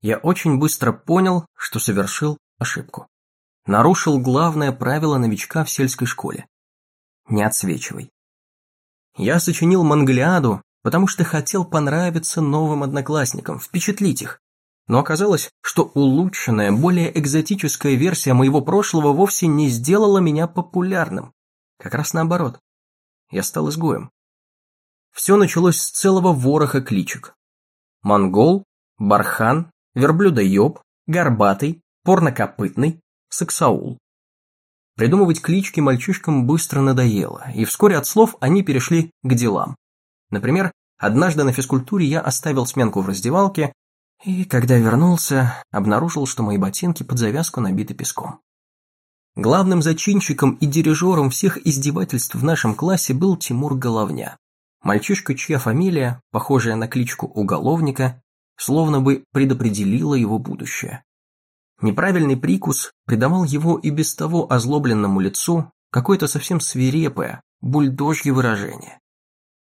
я очень быстро понял, что совершил ошибку. Нарушил главное правило новичка в сельской школе. Не отсвечивай. Я сочинил Манглиаду, потому что хотел понравиться новым одноклассникам, впечатлить их. Но оказалось, что улучшенная, более экзотическая версия моего прошлого вовсе не сделала меня популярным. Как раз наоборот. Я стал изгоем. Все началось с целого вороха кличек. Монгол, Бархан, Верблюдоеб, Горбатый, Порнокопытный, Саксаул. Придумывать клички мальчишкам быстро надоело, и вскоре от слов они перешли к делам. Например, однажды на физкультуре я оставил сменку в раздевалке, и когда вернулся, обнаружил, что мои ботинки под завязку набиты песком. Главным зачинщиком и дирижером всех издевательств в нашем классе был Тимур Головня. Мальчишка, чья фамилия, похожая на кличку уголовника, словно бы предопределила его будущее. Неправильный прикус придавал его и без того озлобленному лицу какое-то совсем свирепое, бульдожье выражение.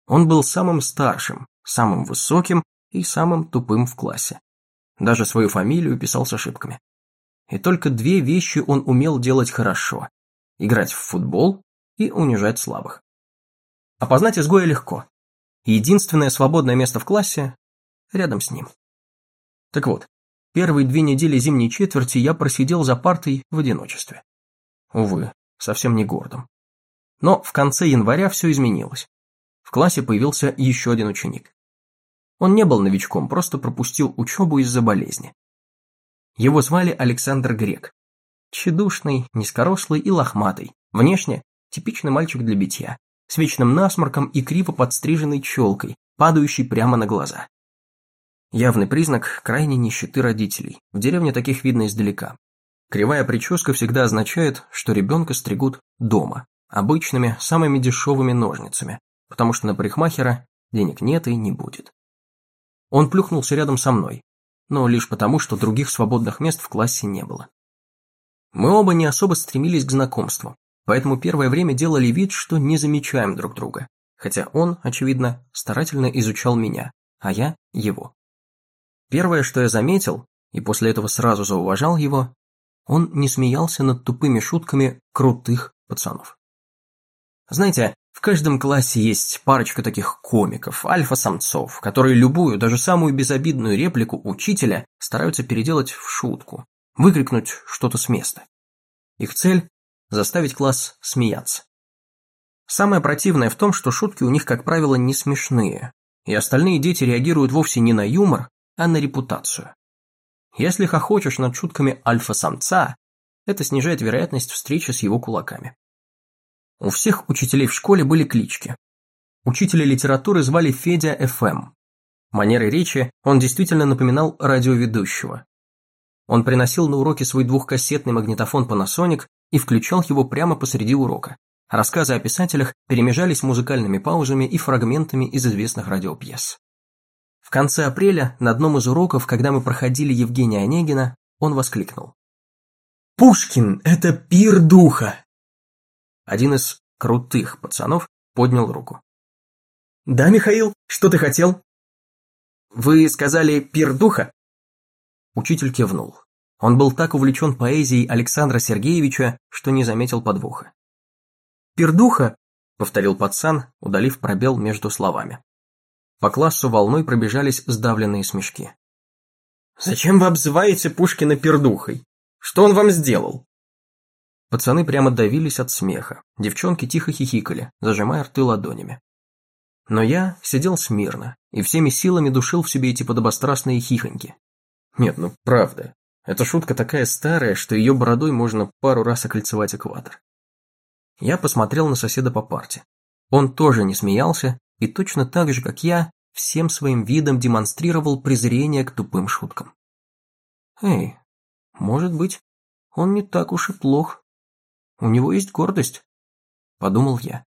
Он был самым старшим, самым высоким и самым тупым в классе. Даже свою фамилию писал с ошибками. И только две вещи он умел делать хорошо – играть в футбол и унижать слабых. Опознать изгоя легко. Единственное свободное место в классе – рядом с ним. Так вот, первые две недели зимней четверти я просидел за партой в одиночестве. Увы, совсем не гордым. Но в конце января все изменилось. В классе появился еще один ученик. Он не был новичком, просто пропустил учебу из-за болезни. Его звали Александр Грек. Чедушный, низкорослый и лохматый. Внешне типичный мальчик для битья, с вечным насморком и криво подстриженной челкой, падающей прямо на глаза. Явный признак крайней нищеты родителей. В деревне таких видно издалека. Кривая прическа всегда означает, что ребенка стригут дома, обычными, самыми дешевыми ножницами, потому что на парикмахера денег нет и не будет. Он плюхнулся рядом со мной, но лишь потому, что других свободных мест в классе не было. Мы оба не особо стремились к знакомству, поэтому первое время делали вид, что не замечаем друг друга, хотя он, очевидно, старательно изучал меня, а я – его. Первое, что я заметил, и после этого сразу зауважал его, он не смеялся над тупыми шутками крутых пацанов. Знаете, в каждом классе есть парочка таких комиков, альфа-самцов, которые любую, даже самую безобидную реплику учителя стараются переделать в шутку, выкрикнуть что-то с места. Их цель – заставить класс смеяться. Самое противное в том, что шутки у них, как правило, не смешные, и остальные дети реагируют вовсе не на юмор, а на репутацию. Если хохочешь над шутками альфа-самца, это снижает вероятность встречи с его кулаками. У всех учителей в школе были клички. Учителя литературы звали Федя ФМ. Манерой речи он действительно напоминал радиоведущего. Он приносил на уроки свой двухкассетный магнитофон Panasonic и включал его прямо посреди урока. Рассказы о писателях перемежались музыкальными паузами и фрагментами из известных радиопьес. В конце апреля, на одном из уроков, когда мы проходили Евгения Онегина, он воскликнул. «Пушкин – это пир духа! Один из крутых пацанов поднял руку. «Да, Михаил, что ты хотел?» «Вы сказали пир духа?» Учитель кивнул. Он был так увлечен поэзией Александра Сергеевича, что не заметил подвоха. «Пердуха», — повторил пацан, удалив пробел между словами. По классу волной пробежались сдавленные смешки. «Зачем вы обзываете Пушкина пердухой? Что он вам сделал?» Пацаны прямо давились от смеха, девчонки тихо хихикали, зажимая рты ладонями. Но я сидел смирно и всеми силами душил в себе эти подобострастные хихоньки. Нет, ну правда, эта шутка такая старая, что ее бородой можно пару раз окольцевать экватор. Я посмотрел на соседа по парте. Он тоже не смеялся и точно так же, как я, всем своим видом демонстрировал презрение к тупым шуткам. Эй, может быть, он не так уж и плох. У него есть гордость, подумал я.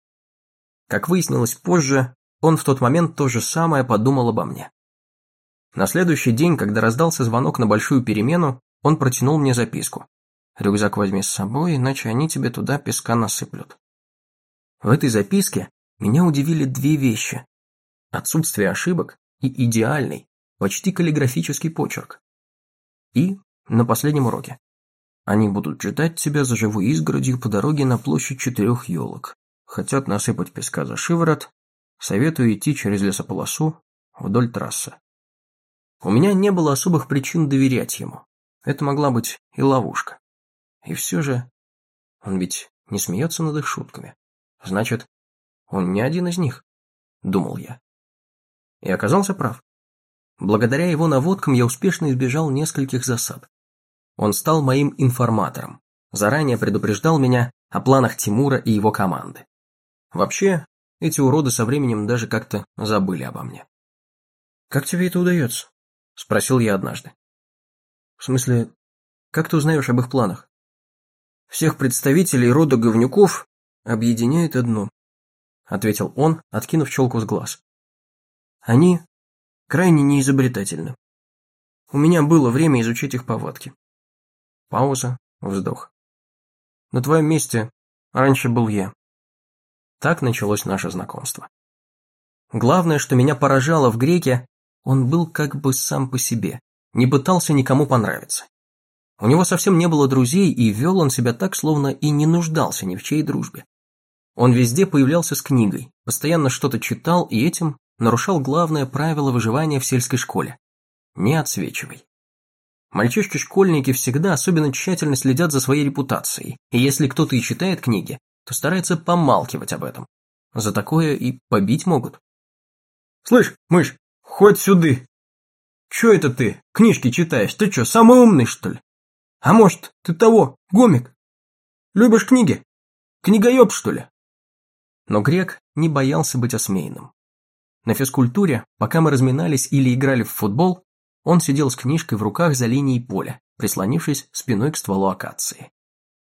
Как выяснилось позже, он в тот момент то же самое подумал обо мне. На следующий день, когда раздался звонок на большую перемену, он протянул мне записку. «Рюкзак возьми с собой, иначе они тебе туда песка насыплют». В этой записке меня удивили две вещи. Отсутствие ошибок и идеальный, почти каллиграфический почерк. И на последнем уроке. Они будут ждать тебя за живой изгородью по дороге на площадь четырех елок. Хотят насыпать песка за шиворот. Советую идти через лесополосу вдоль трассы. У меня не было особых причин доверять ему. Это могла быть и ловушка. И все же он ведь не смеется над их шутками. Значит, он не один из них, думал я. И оказался прав. Благодаря его наводкам я успешно избежал нескольких засад. Он стал моим информатором, заранее предупреждал меня о планах Тимура и его команды. Вообще, эти уроды со временем даже как-то забыли обо мне. «Как тебе это удается?» – спросил я однажды. «В смысле, как ты узнаешь об их планах?» «Всех представителей рода говнюков объединяет одно», – ответил он, откинув челку с глаз. «Они крайне неизобретательны. У меня было время изучить их повадки. Пауза, вздох. На твоем месте раньше был я. Так началось наше знакомство. Главное, что меня поражало в греке, он был как бы сам по себе, не пытался никому понравиться. У него совсем не было друзей, и вел он себя так, словно и не нуждался ни в чьей дружбе. Он везде появлялся с книгой, постоянно что-то читал и этим нарушал главное правило выживания в сельской школе – не отсвечивай. Мальчишки-школьники всегда особенно тщательно следят за своей репутацией, и если кто-то и читает книги, то старается помалкивать об этом. За такое и побить могут. «Слышь, мышь, хоть сюды!» «Чё это ты? Книжки читаешь? Ты чё, самый умный, что ли? А может, ты того, гомик? Любишь книги? Книгоёб, что ли?» Но Грек не боялся быть осмеянным. На физкультуре, пока мы разминались или играли в футбол, он сидел с книжкой в руках за линией поля, прислонившись спиной к стволу акации.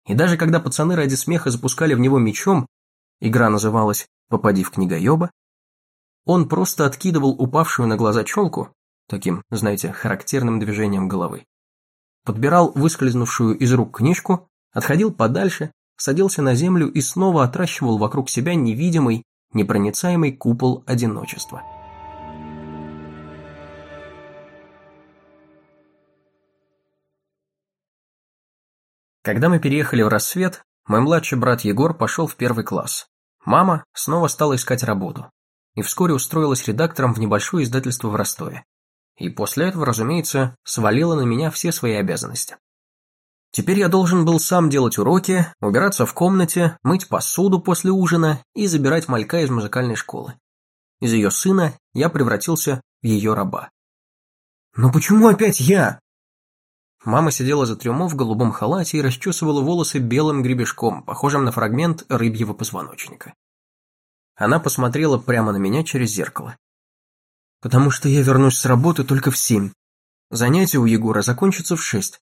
И даже когда пацаны ради смеха запускали в него мечом, игра называлась «Попади в книгоеба», он просто откидывал упавшую на глаза челку, таким, знаете, характерным движением головы. Подбирал выскользнувшую из рук книжку, отходил подальше, садился на землю и снова отращивал вокруг себя невидимый, непроницаемый купол одиночества. Когда мы переехали в рассвет, мой младший брат Егор пошел в первый класс. Мама снова стала искать работу. И вскоре устроилась редактором в небольшое издательство в Ростове. И после этого, разумеется, свалила на меня все свои обязанности. Теперь я должен был сам делать уроки, убираться в комнате, мыть посуду после ужина и забирать малька из музыкальной школы. Из ее сына я превратился в ее раба. «Но почему опять я?» Мама сидела за трюмо в голубом халате и расчесывала волосы белым гребешком, похожим на фрагмент рыбьего позвоночника. Она посмотрела прямо на меня через зеркало. «Потому что я вернусь с работы только в семь. Занятия у Егора закончатся в шесть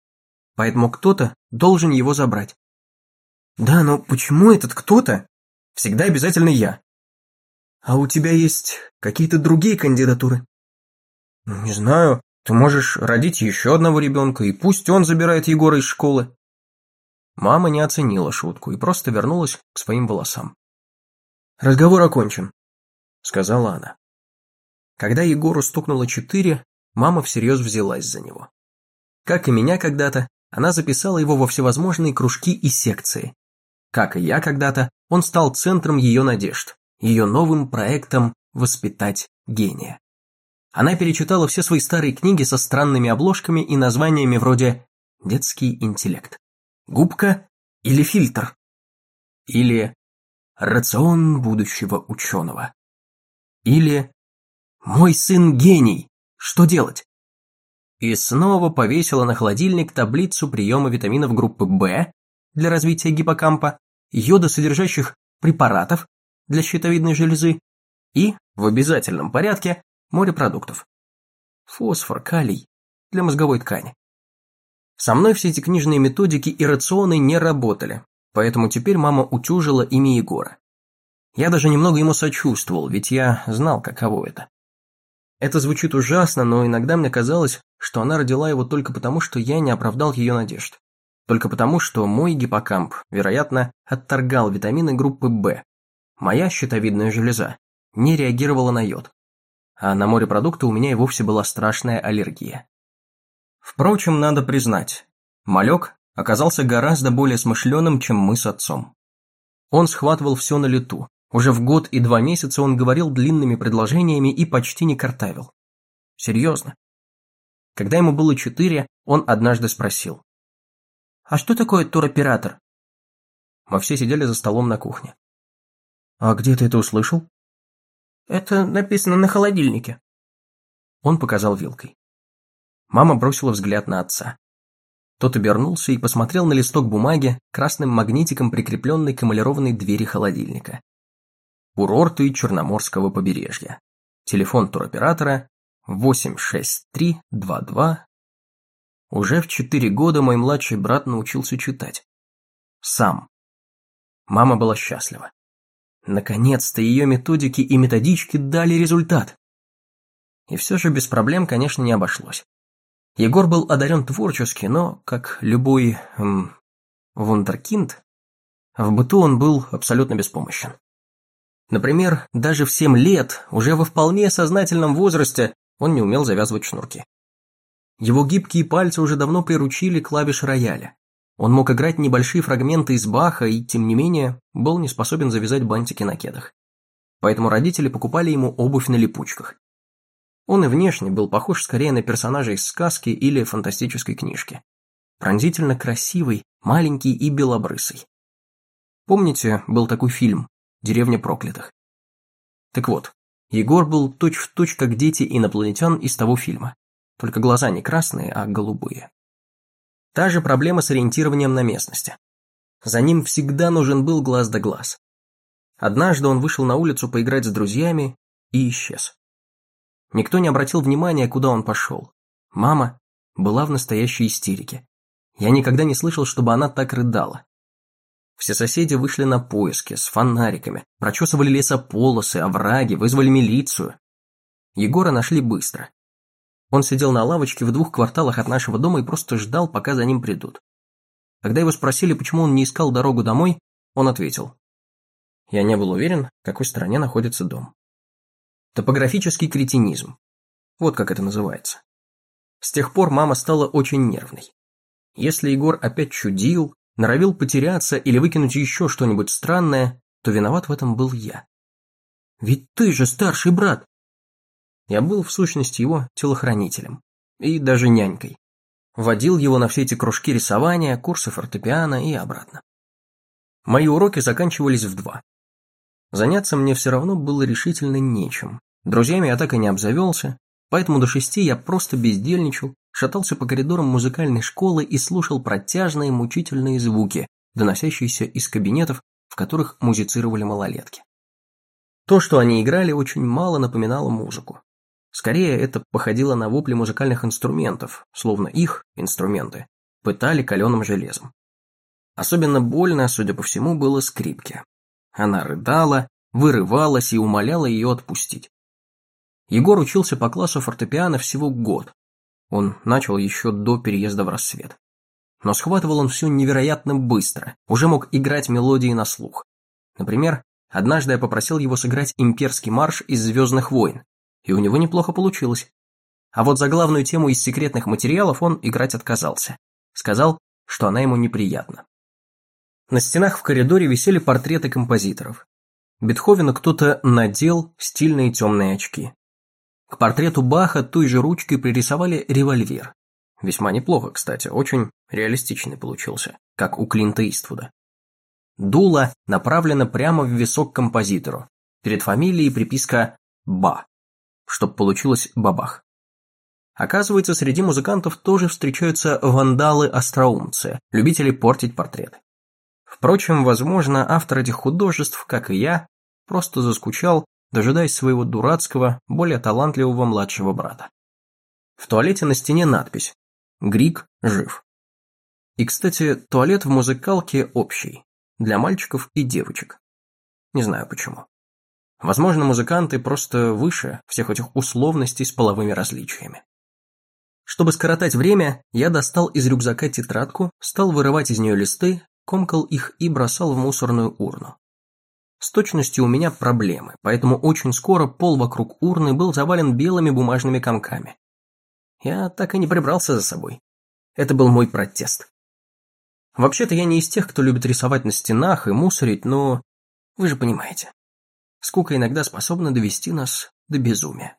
поэтому кто-то должен его забрать. Да, но почему этот кто-то всегда обязательно я? А у тебя есть какие-то другие кандидатуры? Не знаю, ты можешь родить еще одного ребенка, и пусть он забирает Егора из школы. Мама не оценила шутку и просто вернулась к своим волосам. «Разговор окончен», — сказала она. Когда Егору стукнуло четыре, мама всерьез взялась за него. Как и меня когда-то, она записала его во всевозможные кружки и секции. Как и я когда-то, он стал центром ее надежд, ее новым проектом «Воспитать гения». Она перечитала все свои старые книги со странными обложками и названиями вроде «Детский интеллект», «Губка» или «Фильтр», или «Рацион будущего ученого», или «Мой сын гений, что делать?» И снова повесила на холодильник таблицу приема витаминов группы В для развития гиппокампа, йодосодержащих препаратов для щитовидной железы и, в обязательном порядке, морепродуктов. Фосфор, калий для мозговой ткани. Со мной все эти книжные методики и рационы не работали, поэтому теперь мама утюжила ими Егора. Я даже немного ему сочувствовал, ведь я знал, каково это. Это звучит ужасно, но иногда мне казалось, что она родила его только потому, что я не оправдал ее надежд. Только потому, что мой гиппокамп, вероятно, отторгал витамины группы В. Моя щитовидная железа не реагировала на йод. А на морепродукты у меня и вовсе была страшная аллергия. Впрочем, надо признать, малек оказался гораздо более смышленым, чем мы с отцом. Он схватывал все на лету. Уже в год и два месяца он говорил длинными предложениями и почти не картавил. Серьезно. Когда ему было четыре, он однажды спросил. «А что такое туроператор?» Мы все сидели за столом на кухне. «А где ты это услышал?» «Это написано на холодильнике». Он показал вилкой. Мама бросила взгляд на отца. Тот обернулся и посмотрел на листок бумаги, красным магнитиком прикрепленный к эмалированной двери холодильника. Курорты Черноморского побережья. Телефон туроператора 86322. Уже в четыре года мой младший брат научился читать. Сам. Мама была счастлива. Наконец-то ее методики и методички дали результат. И все же без проблем, конечно, не обошлось. Егор был одарен творчески, но, как любой эм, вундеркинд, в быту он был абсолютно беспомощен. Например, даже в 7 лет, уже во вполне сознательном возрасте, он не умел завязывать шнурки. Его гибкие пальцы уже давно приручили клавиши рояля. Он мог играть небольшие фрагменты из Баха и, тем не менее, был не способен завязать бантики на кедах. Поэтому родители покупали ему обувь на липучках. Он и внешне был похож скорее на персонажа из сказки или фантастической книжки. Пронзительно красивый, маленький и белобрысый. Помните, был такой фильм «Деревня проклятых»? Так вот, Егор был точь-в-точь точь как дети инопланетян из того фильма, только глаза не красные, а голубые. Та же проблема с ориентированием на местности. За ним всегда нужен был глаз да глаз. Однажды он вышел на улицу поиграть с друзьями и исчез. Никто не обратил внимания, куда он пошел. Мама была в настоящей истерике. Я никогда не слышал, чтобы она так рыдала. Все соседи вышли на поиски с фонариками, прочесывали лесополосы, овраги, вызвали милицию. Егора нашли быстро. Он сидел на лавочке в двух кварталах от нашего дома и просто ждал, пока за ним придут. Когда его спросили, почему он не искал дорогу домой, он ответил. Я не был уверен, в какой стороне находится дом. Топографический кретинизм. Вот как это называется. С тех пор мама стала очень нервной. Если Егор опять чудил, норовил потеряться или выкинуть еще что-нибудь странное, то виноват в этом был я. Ведь ты же старший брат. Я был в сущности его телохранителем и даже нянькой. Водил его на все эти кружки рисования, курсы фортепиано и обратно. Мои уроки заканчивались в два. Заняться мне все равно было решительно нечем. Друзьями я так и не обзавелся, поэтому до шести я просто бездельничал, шатался по коридорам музыкальной школы и слушал протяжные мучительные звуки, доносящиеся из кабинетов, в которых музицировали малолетки. То, что они играли, очень мало напоминало музыку. Скорее, это походило на вопли музыкальных инструментов, словно их, инструменты, пытали каленым железом. Особенно больно, судя по всему, было скрипке. Она рыдала, вырывалась и умоляла ее отпустить. Егор учился по классу фортепиано всего год. Он начал еще до переезда в рассвет. Но схватывал он все невероятно быстро, уже мог играть мелодии на слух. Например, однажды я попросил его сыграть имперский марш из «Звездных войн», и у него неплохо получилось. А вот за главную тему из секретных материалов он играть отказался. Сказал, что она ему неприятна. На стенах в коридоре висели портреты композиторов. Бетховену кто-то надел стильные темные очки. К портрету Баха той же ручкой пририсовали револьвер. Весьма неплохо, кстати, очень реалистичный получился, как у Клинта Иствуда. Дуло направлено прямо в висок композитору. Перед фамилией приписка «Ба», чтоб получилось «Бабах». Оказывается, среди музыкантов тоже встречаются вандалы-остроумцы, любители портить портреты. Впрочем, возможно, автор этих художеств, как и я, просто заскучал, дожидаясь своего дурацкого, более талантливого младшего брата. В туалете на стене надпись «Грик жив». И, кстати, туалет в музыкалке общий, для мальчиков и девочек. Не знаю почему. Возможно, музыканты просто выше всех этих условностей с половыми различиями. Чтобы скоротать время, я достал из рюкзака тетрадку, стал вырывать из нее листы, комкал их и бросал в мусорную урну. С точностью у меня проблемы, поэтому очень скоро пол вокруг урны был завален белыми бумажными комками. Я так и не прибрался за собой. Это был мой протест. Вообще-то я не из тех, кто любит рисовать на стенах и мусорить, но... Вы же понимаете. Скука иногда способна довести нас до безумия.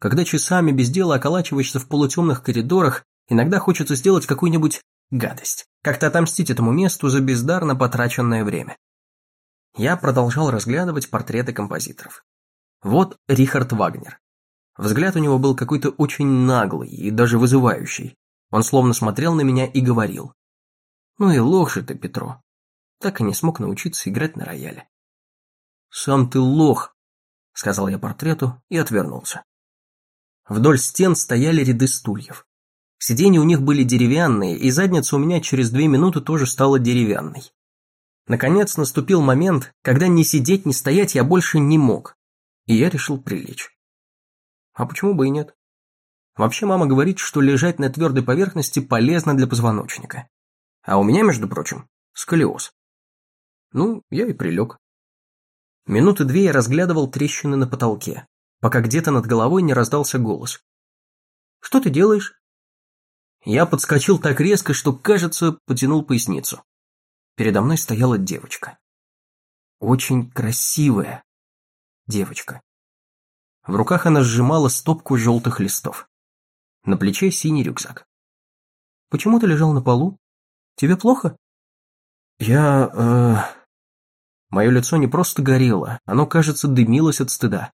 Когда часами без дела околачиваешься в полутемных коридорах, иногда хочется сделать какую-нибудь гадость, как-то отомстить этому месту за бездарно потраченное время. Я продолжал разглядывать портреты композиторов. Вот Рихард Вагнер. Взгляд у него был какой-то очень наглый и даже вызывающий. Он словно смотрел на меня и говорил. «Ну и лох же ты, Петро. Так и не смог научиться играть на рояле». «Сам ты лох», — сказал я портрету и отвернулся. Вдоль стен стояли ряды стульев. Сиденья у них были деревянные, и задница у меня через две минуты тоже стала деревянной. Наконец наступил момент, когда ни сидеть, ни стоять я больше не мог, и я решил прилечь. А почему бы и нет? Вообще мама говорит, что лежать на твердой поверхности полезно для позвоночника. А у меня, между прочим, сколиоз. Ну, я и прилег. Минуты две я разглядывал трещины на потолке, пока где-то над головой не раздался голос. «Что ты делаешь?» Я подскочил так резко, что, кажется, потянул поясницу. Передо мной стояла девочка. Очень красивая девочка. В руках она сжимала стопку желтых листов. На плече синий рюкзак. «Почему ты лежал на полу? Тебе плохо?» «Я... э...» Мое лицо не просто горело, оно, кажется, дымилось от стыда.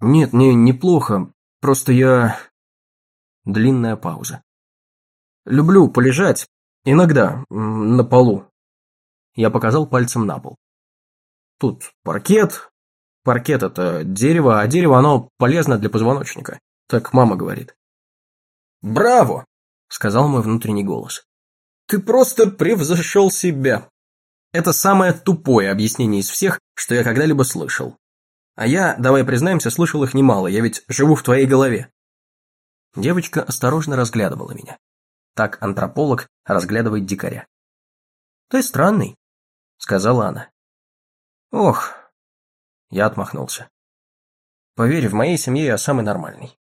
«Нет, мне неплохо, просто я...» Длинная пауза. «Люблю полежать, иногда, на полу». Я показал пальцем на пол. «Тут паркет, Паркет – это дерево, а дерево оно полезно для позвоночника. Так мама говорит. «Браво!» – сказал мой внутренний голос. «Ты просто превзошел себя!» Это самое тупое объяснение из всех, что я когда-либо слышал. А я, давай признаемся, слышал их немало, я ведь живу в твоей голове. Девочка осторожно разглядывала меня. Так антрополог разглядывает дикаря. «Ты странный», — сказала она. «Ох, я отмахнулся. Поверь, в моей семье я самый нормальный.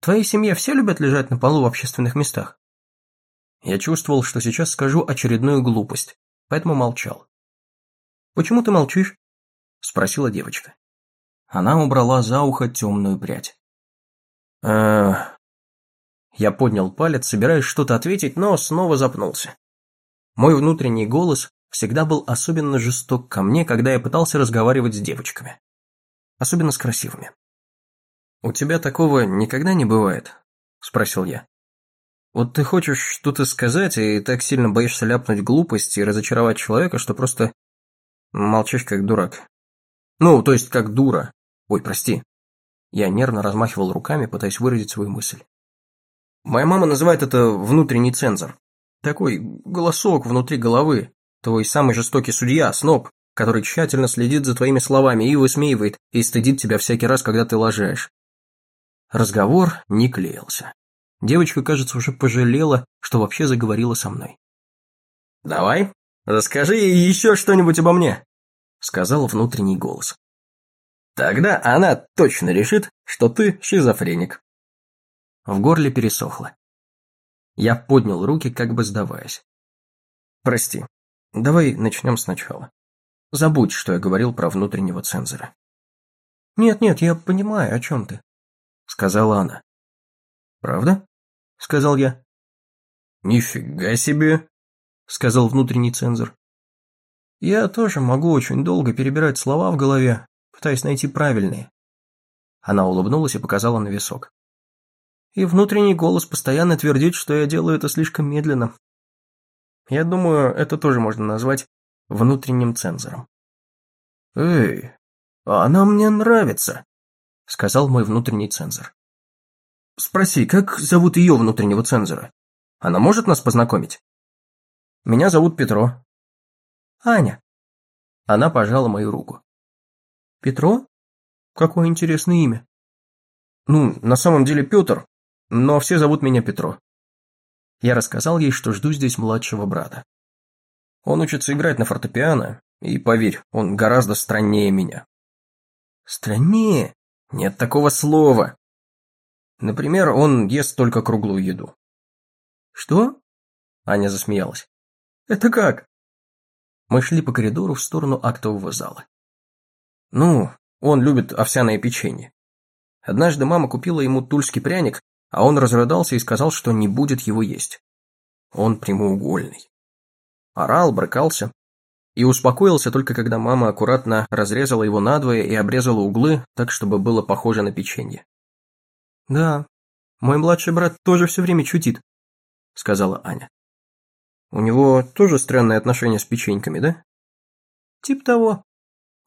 Твоей семье все любят лежать на полу в общественных местах? Я чувствовал, что сейчас скажу очередную глупость, поэтому молчал. «Почему ты молчишь?» – спросила девочка. Она убрала за ухо темную прядь. э Я поднял палец, собираясь что-то ответить, но снова запнулся. Мой внутренний голос всегда был особенно жесток ко мне, когда я пытался разговаривать с девочками. Особенно с красивыми. «У тебя такого никогда не бывает?» – спросил я. «Вот ты хочешь что-то сказать и так сильно боишься ляпнуть глупость и разочаровать человека, что просто молчишь как дурак. Ну, то есть как дура. Ой, прости». Я нервно размахивал руками, пытаясь выразить свою мысль. Моя мама называет это внутренний цензор. Такой голосок внутри головы, Твой самый жестокий судья, сноб, который тщательно следит за твоими словами и высмеивает, и стыдит тебя всякий раз, когда ты лажаешь. Разговор не клеился. Девочка, кажется, уже пожалела, что вообще заговорила со мной. «Давай, расскажи ей еще что-нибудь обо мне», — сказал внутренний голос. «Тогда она точно решит, что ты шизофреник». В горле пересохло. Я поднял руки, как бы сдаваясь. «Прости, Давай начнем сначала. Забудь, что я говорил про внутреннего цензора. «Нет-нет, я понимаю, о чем ты», — сказала она. «Правда?» — сказал я. «Нифига себе!» — сказал внутренний цензор. «Я тоже могу очень долго перебирать слова в голове, пытаясь найти правильные». Она улыбнулась и показала на висок. И внутренний голос постоянно твердит, что я делаю это слишком медленно, я думаю, это тоже можно назвать внутренним цензором. «Эй, она мне нравится», — сказал мой внутренний цензор. «Спроси, как зовут ее внутреннего цензора? Она может нас познакомить?» «Меня зовут Петро». «Аня». Она пожала мою руку. «Петро? Какое интересное имя». «Ну, на самом деле Петр, но все зовут меня Петро». Я рассказал ей, что жду здесь младшего брата. Он учится играть на фортепиано, и, поверь, он гораздо страннее меня. Страннее? Нет такого слова. Например, он ест только круглую еду. Что? Аня засмеялась. Это как? Мы шли по коридору в сторону актового зала. Ну, он любит овсяное печенье. Однажды мама купила ему тульский пряник, а он разрыдался и сказал, что не будет его есть. Он прямоугольный. Орал, брыкался. И успокоился только когда мама аккуратно разрезала его надвое и обрезала углы, так чтобы было похоже на печенье. «Да, мой младший брат тоже все время чутит», — сказала Аня. «У него тоже странное отношение с печеньками, да?» «Тип того.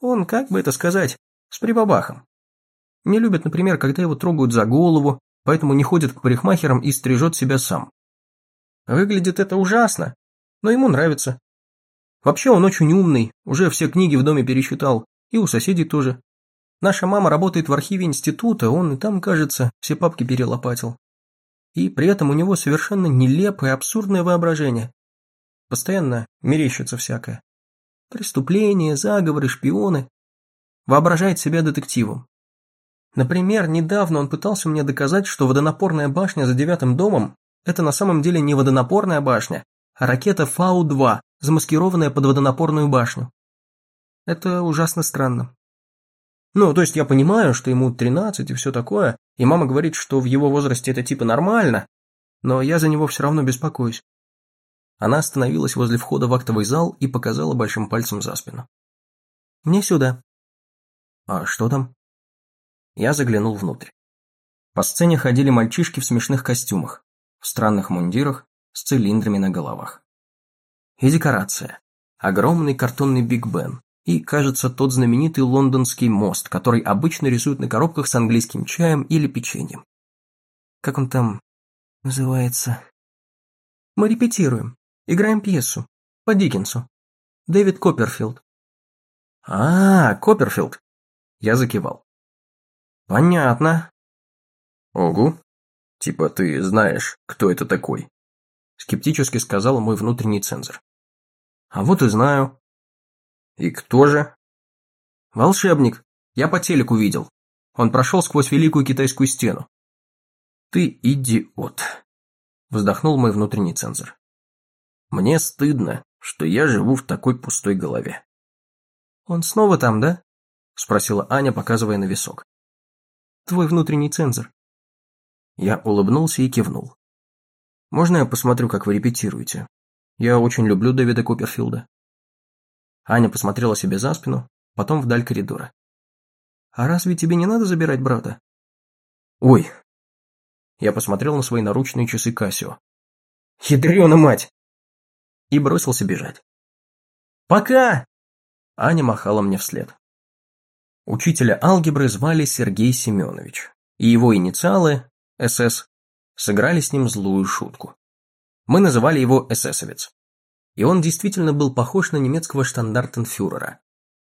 Он, как бы это сказать, с прибабахом. Не любит, например, когда его трогают за голову, поэтому не ходит к парикмахерам и стрижет себя сам. Выглядит это ужасно, но ему нравится. Вообще он очень умный, уже все книги в доме перечитал, и у соседей тоже. Наша мама работает в архиве института, он и там, кажется, все папки перелопатил. И при этом у него совершенно нелепое, абсурдное воображение. Постоянно мерещится всякое. Преступления, заговоры, шпионы. Воображает себя детективом. Например, недавно он пытался мне доказать, что водонапорная башня за девятым домом – это на самом деле не водонапорная башня, а ракета Фау-2, замаскированная под водонапорную башню. Это ужасно странно. Ну, то есть я понимаю, что ему 13 и все такое, и мама говорит, что в его возрасте это типа нормально, но я за него все равно беспокоюсь. Она остановилась возле входа в актовый зал и показала большим пальцем за спину. «Мне сюда». «А что там?» Я заглянул внутрь. По сцене ходили мальчишки в смешных костюмах, в странных мундирах, с цилиндрами на головах. И декорация. Огромный картонный Биг Бен. И, кажется, тот знаменитый лондонский мост, который обычно рисуют на коробках с английским чаем или печеньем. Как он там называется? Мы репетируем. Играем пьесу. По Диккенсу. Дэвид Копперфилд. А, Копперфилд. Я закивал. Понятно. Огу. Типа ты знаешь, кто это такой. Скептически сказал мой внутренний цензор. А вот и знаю. И кто же? Волшебник. Я по телеку видел. Он прошел сквозь Великую Китайскую стену. Ты идиот. Вздохнул мой внутренний цензор. Мне стыдно, что я живу в такой пустой голове. Он снова там, да? Спросила Аня, показывая на висок твой внутренний цензор. Я улыбнулся и кивнул. Можно я посмотрю, как вы репетируете? Я очень люблю Дэвида Куперфилда. Аня посмотрела себе за спину, потом вдаль коридора. А разве тебе не надо забирать брата? Ой. Я посмотрел на свои наручные часы Кассио. Ядрёна мать! И бросился бежать. Пока! Аня махала мне вслед. Учителя алгебры звали Сергей Семенович, и его инициалы, СС, сыграли с ним злую шутку. Мы называли его эсэсовец. И он действительно был похож на немецкого штандартенфюрера.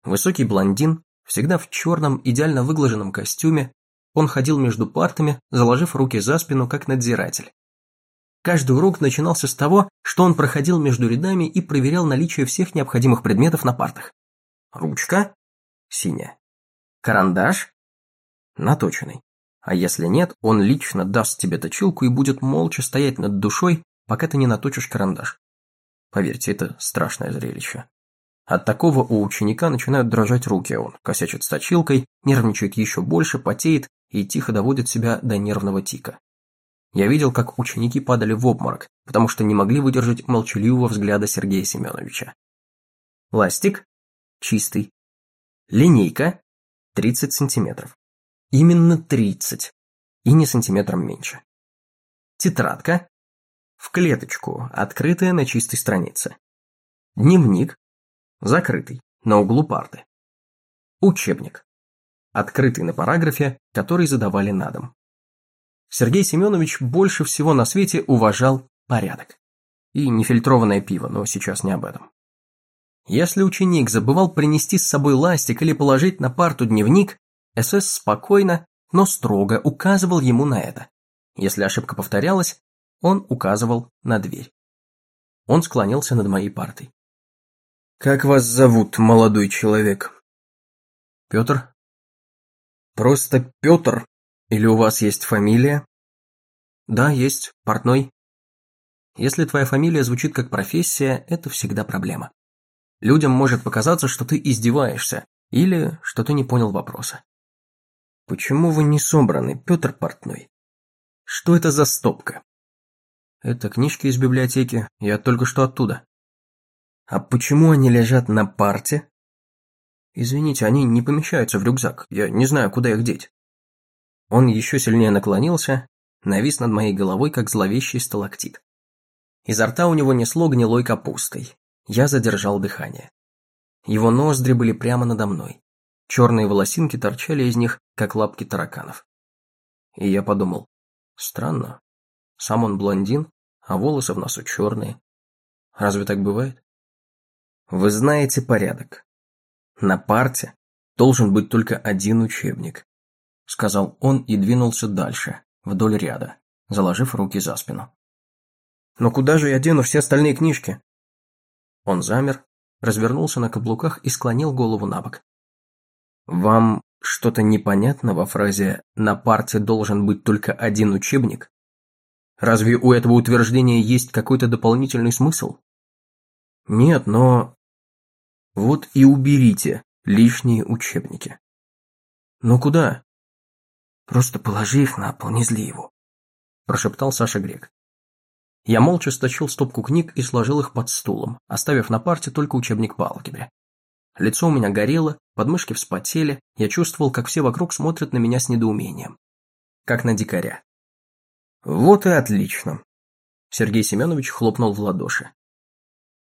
Высокий блондин, всегда в черном, идеально выглаженном костюме, он ходил между партами, заложив руки за спину, как надзиратель. Каждый урок начинался с того, что он проходил между рядами и проверял наличие всех необходимых предметов на партах. Ручка – синяя. Карандаш? Наточенный. А если нет, он лично даст тебе точилку и будет молча стоять над душой, пока ты не наточишь карандаш. Поверьте, это страшное зрелище. От такого у ученика начинают дрожать руки, он косячит с точилкой, нервничает еще больше, потеет и тихо доводит себя до нервного тика. Я видел, как ученики падали в обморок, потому что не могли выдержать молчаливого взгляда Сергея Семеновича. Ластик? Чистый. Линейка? 30 сантиметров. Именно 30. И не сантиметром меньше. Тетрадка. В клеточку, открытая на чистой странице. Дневник. Закрытый, на углу парты. Учебник. Открытый на параграфе, который задавали на дом. Сергей Семенович больше всего на свете уважал порядок. И нефильтрованное пиво, но сейчас не об этом. Если ученик забывал принести с собой ластик или положить на парту дневник, СС спокойно, но строго указывал ему на это. Если ошибка повторялась, он указывал на дверь. Он склонился над моей партой. «Как вас зовут, молодой человек?» «Петр». «Просто Петр? Или у вас есть фамилия?» Да, есть, портной. Если твоя фамилия звучит как профессия, это всегда проблема. Людям может показаться, что ты издеваешься, или что ты не понял вопроса. Почему вы не собраны, Петр Портной? Что это за стопка? Это книжки из библиотеки, я только что оттуда. А почему они лежат на парте? Извините, они не помещаются в рюкзак, я не знаю, куда их деть. Он еще сильнее наклонился, навис над моей головой, как зловещий сталактит. Изо рта у него несло гнилой капустой. Я задержал дыхание. Его ноздри были прямо надо мной. Черные волосинки торчали из них, как лапки тараканов. И я подумал, странно. Сам он блондин, а волосы в носу черные. Разве так бывает? Вы знаете порядок. На парте должен быть только один учебник, сказал он и двинулся дальше, вдоль ряда, заложив руки за спину. Но куда же я дену все остальные книжки? Он замер, развернулся на каблуках и склонил голову на бок. Вам что-то непонятно во фразе «на парте должен быть только один учебник»? Разве у этого утверждения есть какой-то дополнительный смысл? Нет, но... Вот и уберите лишние учебники. Но куда? Просто положи их на пол, не зли его, прошептал Саша Грек. Я молча стащил стопку книг и сложил их под стулом, оставив на парте только учебник по алгебре. Лицо у меня горело, подмышки вспотели, я чувствовал, как все вокруг смотрят на меня с недоумением. Как на дикаря. Вот и отлично. Сергей Семенович хлопнул в ладоши.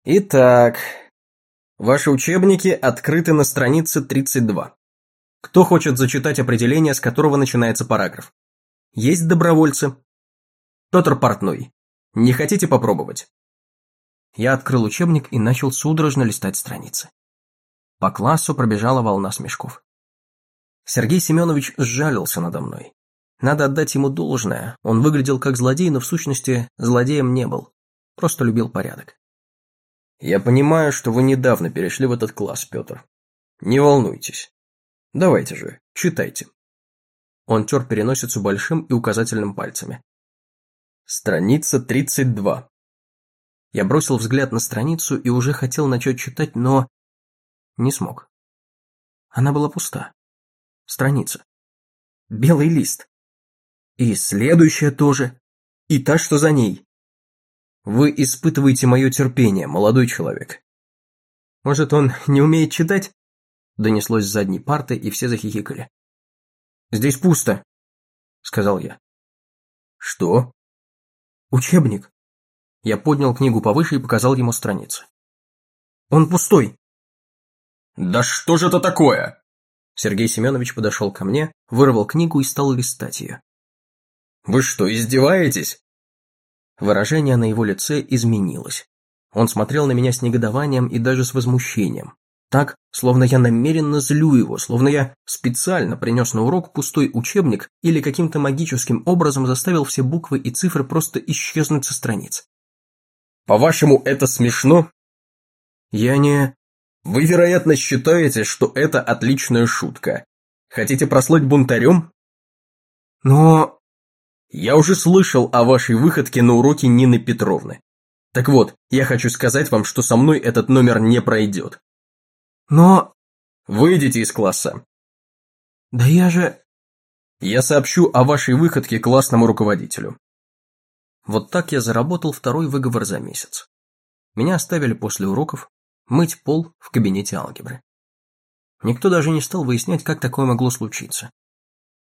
Итак, ваши учебники открыты на странице 32. Кто хочет зачитать определение, с которого начинается параграф? Есть добровольцы? Петр Портной, не хотите попробовать? Я открыл учебник и начал судорожно листать страницы. По классу пробежала волна смешков. Сергей Семенович сжалился надо мной. Надо отдать ему должное, он выглядел как злодей, но в сущности злодеем не был, просто любил порядок. «Я понимаю, что вы недавно перешли в этот класс, Петр. Не волнуйтесь. Давайте же, читайте». Он тер переносицу большим и указательным пальцами. Страница 32. Я бросил взгляд на страницу и уже хотел начать читать, но... Не смог. Она была пуста. Страница. Белый лист. И следующая тоже. И та, что за ней. Вы испытываете мое терпение, молодой человек. Может, он не умеет читать? Донеслось с задней парты, и все захихикали. Здесь пусто, сказал я. Что? Учебник. Я поднял книгу повыше и показал ему страницы. Он пустой. Да что же это такое? Сергей Семенович подошел ко мне, вырвал книгу и стал листать ее. Вы что, издеваетесь? Выражение на его лице изменилось. Он смотрел на меня с негодованием и даже с возмущением. Так, словно я намеренно злю его, словно я специально принес на урок пустой учебник или каким-то магическим образом заставил все буквы и цифры просто исчезнуть со страниц. По-вашему, это смешно? Я не... Вы, вероятно, считаете, что это отличная шутка. Хотите прослыть бунтарем? Но... Я уже слышал о вашей выходке на уроке Нины Петровны. Так вот, я хочу сказать вам, что со мной этот номер не пройдет. Но... Выйдите из класса. Да я же... Я сообщу о вашей выходке классному руководителю. Вот так я заработал второй выговор за месяц. Меня оставили после уроков мыть пол в кабинете алгебры. Никто даже не стал выяснять, как такое могло случиться.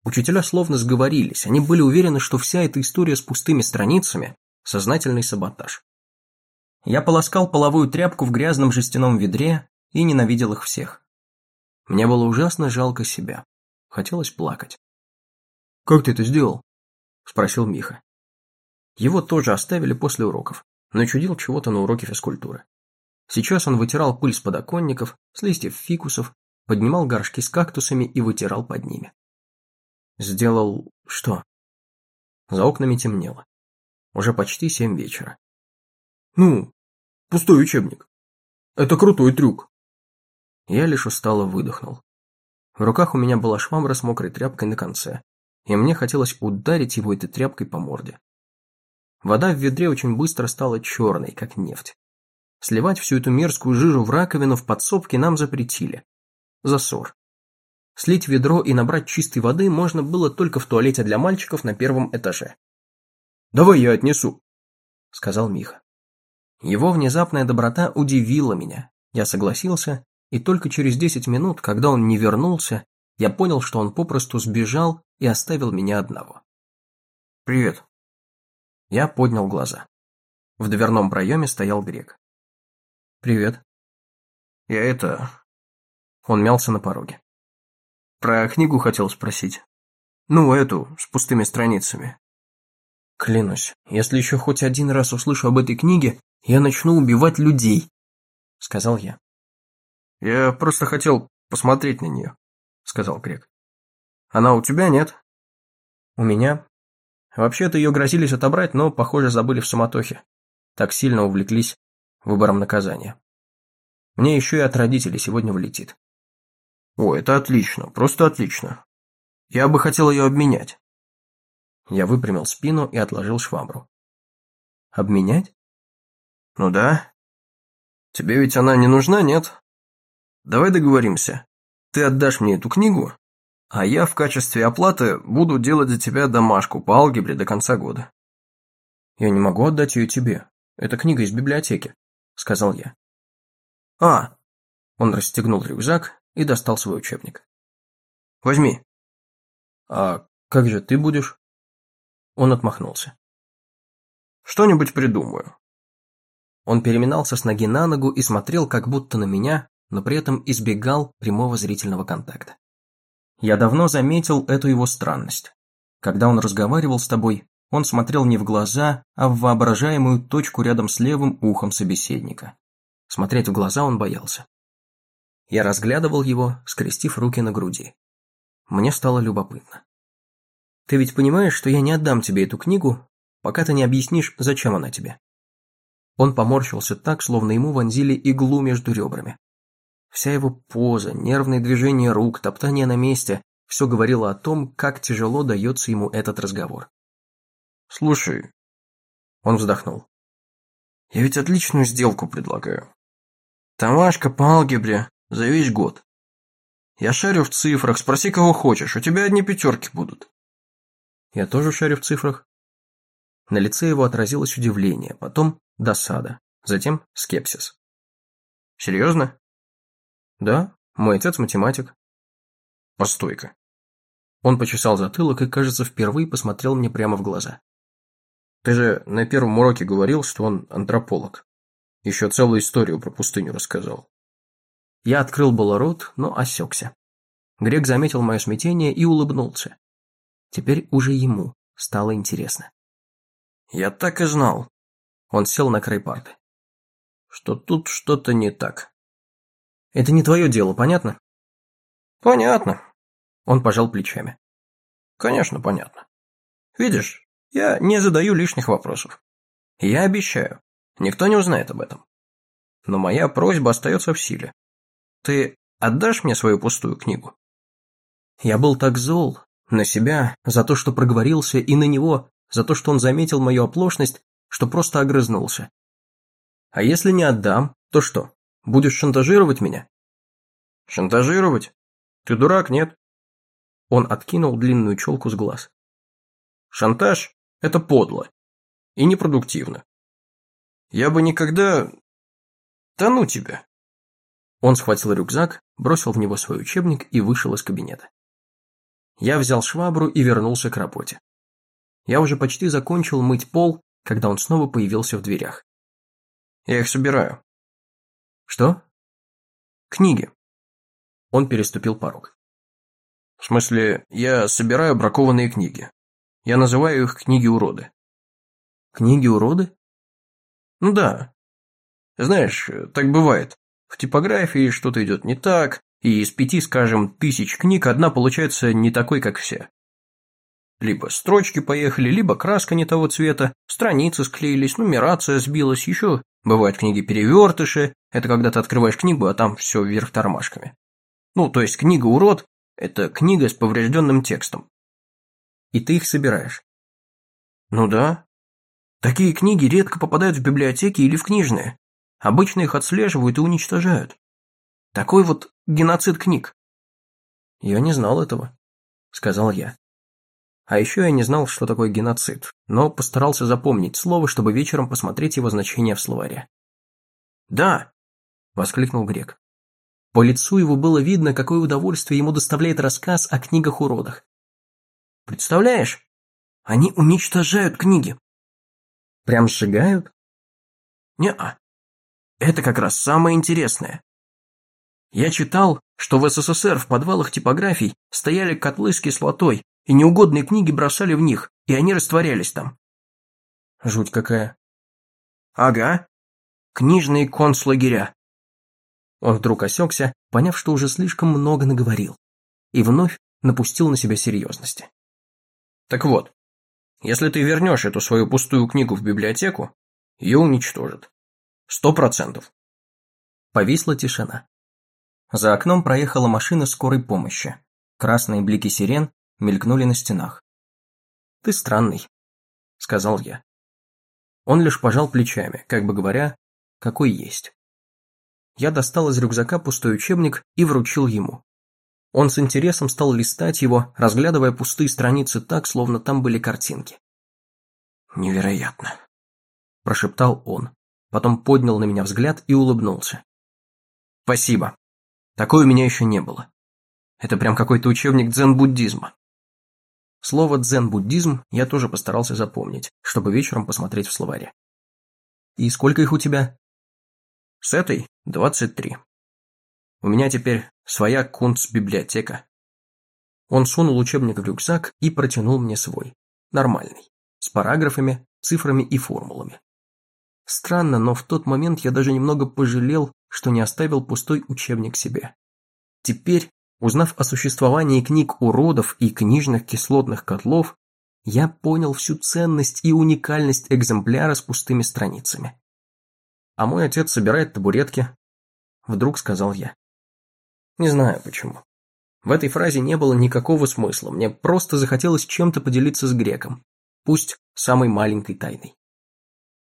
Учителя словно сговорились, они были уверены, что вся эта история с пустыми страницами – сознательный саботаж. Я полоскал половую тряпку в грязном жестяном ведре и ненавидел их всех. Мне было ужасно жалко себя. Хотелось плакать. «Как ты это сделал?» – спросил Миха. Его тоже оставили после уроков, но чудил чего-то на уроке физкультуры. Сейчас он вытирал пыль с подоконников, с листьев фикусов, поднимал горшки с кактусами и вытирал под ними. Сделал что? За окнами темнело. Уже почти семь вечера. Ну, пустой учебник. Это крутой трюк. Я лишь устало выдохнул. В руках у меня была швабра с мокрой тряпкой на конце, и мне хотелось ударить его этой тряпкой по морде. Вода в ведре очень быстро стала черной, как нефть. Сливать всю эту мерзкую жижу в раковину в подсобке нам запретили. Засор. Слить ведро и набрать чистой воды можно было только в туалете для мальчиков на первом этаже. «Давай я отнесу», — сказал Миха. Его внезапная доброта удивила меня. Я согласился, и только через десять минут, когда он не вернулся, я понял, что он попросту сбежал и оставил меня одного. «Привет». Я поднял глаза. В дверном проеме стоял грек. «Привет». «Я это...» Он мялся на пороге. «Про книгу хотел спросить. Ну, эту, с пустыми страницами». «Клянусь, если еще хоть один раз услышу об этой книге, я начну убивать людей», — сказал я. «Я просто хотел посмотреть на нее», — сказал Грек. «Она у тебя, нет?» «У меня. Вообще-то ее грозились отобрать, но, похоже, забыли в суматохе. Так сильно увлеклись выбором наказания. Мне еще и от родителей сегодня влетит». «О, это отлично, просто отлично. Я бы хотел ее обменять». Я выпрямил спину и отложил швабру. «Обменять?» «Ну да. Тебе ведь она не нужна, нет? Давай договоримся. Ты отдашь мне эту книгу, а я в качестве оплаты буду делать за тебя домашку по алгебре до конца года». «Я не могу отдать ее тебе. Это книга из библиотеки», — сказал я. «А!» Он расстегнул рюкзак и достал свой учебник. «Возьми». «А как же ты будешь?» Он отмахнулся. «Что-нибудь придумаю». Он переминался с ноги на ногу и смотрел как будто на меня, но при этом избегал прямого зрительного контакта. Я давно заметил эту его странность. Когда он разговаривал с тобой, он смотрел не в глаза, а в воображаемую точку рядом с левым ухом собеседника. Смотреть в глаза он боялся. Я разглядывал его, скрестив руки на груди. Мне стало любопытно. Ты ведь понимаешь, что я не отдам тебе эту книгу, пока ты не объяснишь, зачем она тебе?» Он поморщился так, словно ему вонзили иглу между ребрами. Вся его поза, нервные движения рук, топтание на месте – все говорило о том, как тяжело дается ему этот разговор. «Слушай...» Он вздохнул. «Я ведь отличную сделку предлагаю. Тамашка по алгебре за весь год. Я шарю в цифрах, спроси кого хочешь, у тебя одни пятерки будут. Я тоже шарю в цифрах. На лице его отразилось удивление, потом досада, затем скепсис. Серьезно? Да, мой отец математик. Постой-ка. Он почесал затылок и, кажется, впервые посмотрел мне прямо в глаза. Ты же на первом уроке говорил, что он антрополог. Еще целую историю про пустыню рассказал. Я открыл было рот, но осекся. Грек заметил мое смятение и улыбнулся. Теперь уже ему стало интересно. «Я так и знал». Он сел на край парты. «Что тут что-то не так». «Это не твое дело, понятно?» «Понятно». Он пожал плечами. «Конечно, понятно. Видишь, я не задаю лишних вопросов. Я обещаю, никто не узнает об этом. Но моя просьба остается в силе. Ты отдашь мне свою пустую книгу?» Я был так зол, на себя, за то, что проговорился, и на него, за то, что он заметил мою оплошность, что просто огрызнулся. А если не отдам, то что, будешь шантажировать меня? Шантажировать? Ты дурак, нет? Он откинул длинную челку с глаз. Шантаж – это подло и непродуктивно. Я бы никогда... Да ну тебя. Он схватил рюкзак, бросил в него свой учебник и вышел из кабинета. Я взял швабру и вернулся к работе. Я уже почти закончил мыть пол, когда он снова появился в дверях. Я их собираю. Что? Книги. Он переступил порог. В смысле, я собираю бракованные книги. Я называю их книги-уроды. Книги-уроды? Ну да. Знаешь, так бывает. В типографии что-то идет не так, и из пяти, скажем, тысяч книг одна получается не такой, как все. Либо строчки поехали, либо краска не того цвета, страницы склеились, нумерация сбилась, еще бывают книги-перевертыши, это когда ты открываешь книгу, а там все вверх тормашками. Ну, то есть книга «Урод» – это книга с поврежденным текстом. И ты их собираешь? Ну да. Такие книги редко попадают в библиотеки или в книжные. Обычно их отслеживают и уничтожают. Такой вот геноцид книг. Я не знал этого, сказал я. А еще я не знал, что такое геноцид, но постарался запомнить слово, чтобы вечером посмотреть его значение в словаре. «Да!» – воскликнул Грек. По лицу его было видно, какое удовольствие ему доставляет рассказ о книгах-уродах. «Представляешь, они уничтожают книги». «Прям сжигают?» «Не-а. Это как раз самое интересное. Я читал, что в СССР в подвалах типографий стояли котлы с кислотой, и неугодные книги бросали в них, и они растворялись там. Жуть какая. Ага. Книжные концлагеря. Он вдруг осекся, поняв, что уже слишком много наговорил, и вновь напустил на себя серьезности. Так вот, если ты вернешь эту свою пустую книгу в библиотеку, ее уничтожат. Сто процентов. Повисла тишина. За окном проехала машина скорой помощи. Красные блики сирен мелькнули на стенах. «Ты странный», — сказал я. Он лишь пожал плечами, как бы говоря, какой есть. Я достал из рюкзака пустой учебник и вручил ему. Он с интересом стал листать его, разглядывая пустые страницы так, словно там были картинки. «Невероятно», – прошептал он, потом поднял на меня взгляд и улыбнулся. «Спасибо. Такой у меня еще не было. Это прям какой-то учебник дзен-буддизма. Слово «дзен-буддизм» я тоже постарался запомнить, чтобы вечером посмотреть в словаре. «И сколько их у тебя?» «С этой двадцать три. У меня теперь своя кунц-библиотека». Он сунул учебник в рюкзак и протянул мне свой, нормальный, с параграфами, цифрами и формулами. Странно, но в тот момент я даже немного пожалел, что не оставил пустой учебник себе. Теперь Узнав о существовании книг уродов и книжных кислотных котлов, я понял всю ценность и уникальность экземпляра с пустыми страницами. «А мой отец собирает табуретки», — вдруг сказал я. Не знаю почему. В этой фразе не было никакого смысла, мне просто захотелось чем-то поделиться с греком, пусть самой маленькой тайной.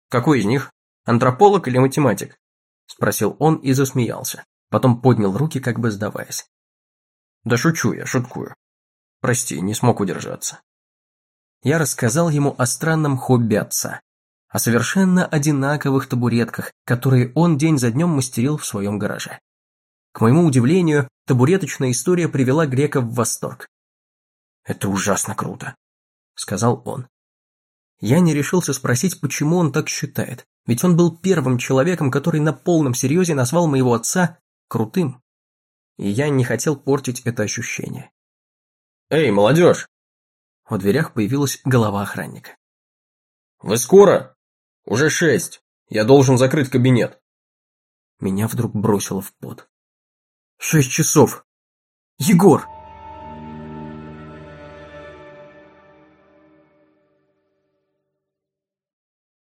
«Какой из них? Антрополог или математик?» — спросил он и засмеялся, потом поднял руки, как бы сдаваясь. Да шучу я, шуткую. Прости, не смог удержаться. Я рассказал ему о странном хобби отца, о совершенно одинаковых табуретках, которые он день за днем мастерил в своем гараже. К моему удивлению, табуреточная история привела Грека в восторг. «Это ужасно круто», — сказал он. Я не решился спросить, почему он так считает, ведь он был первым человеком, который на полном серьезе назвал моего отца крутым и я не хотел портить это ощущение. «Эй, молодежь!» В дверях появилась голова охранника. «Вы скоро? Уже шесть. Я должен закрыть кабинет». Меня вдруг бросило в пот. «Шесть часов! Егор!»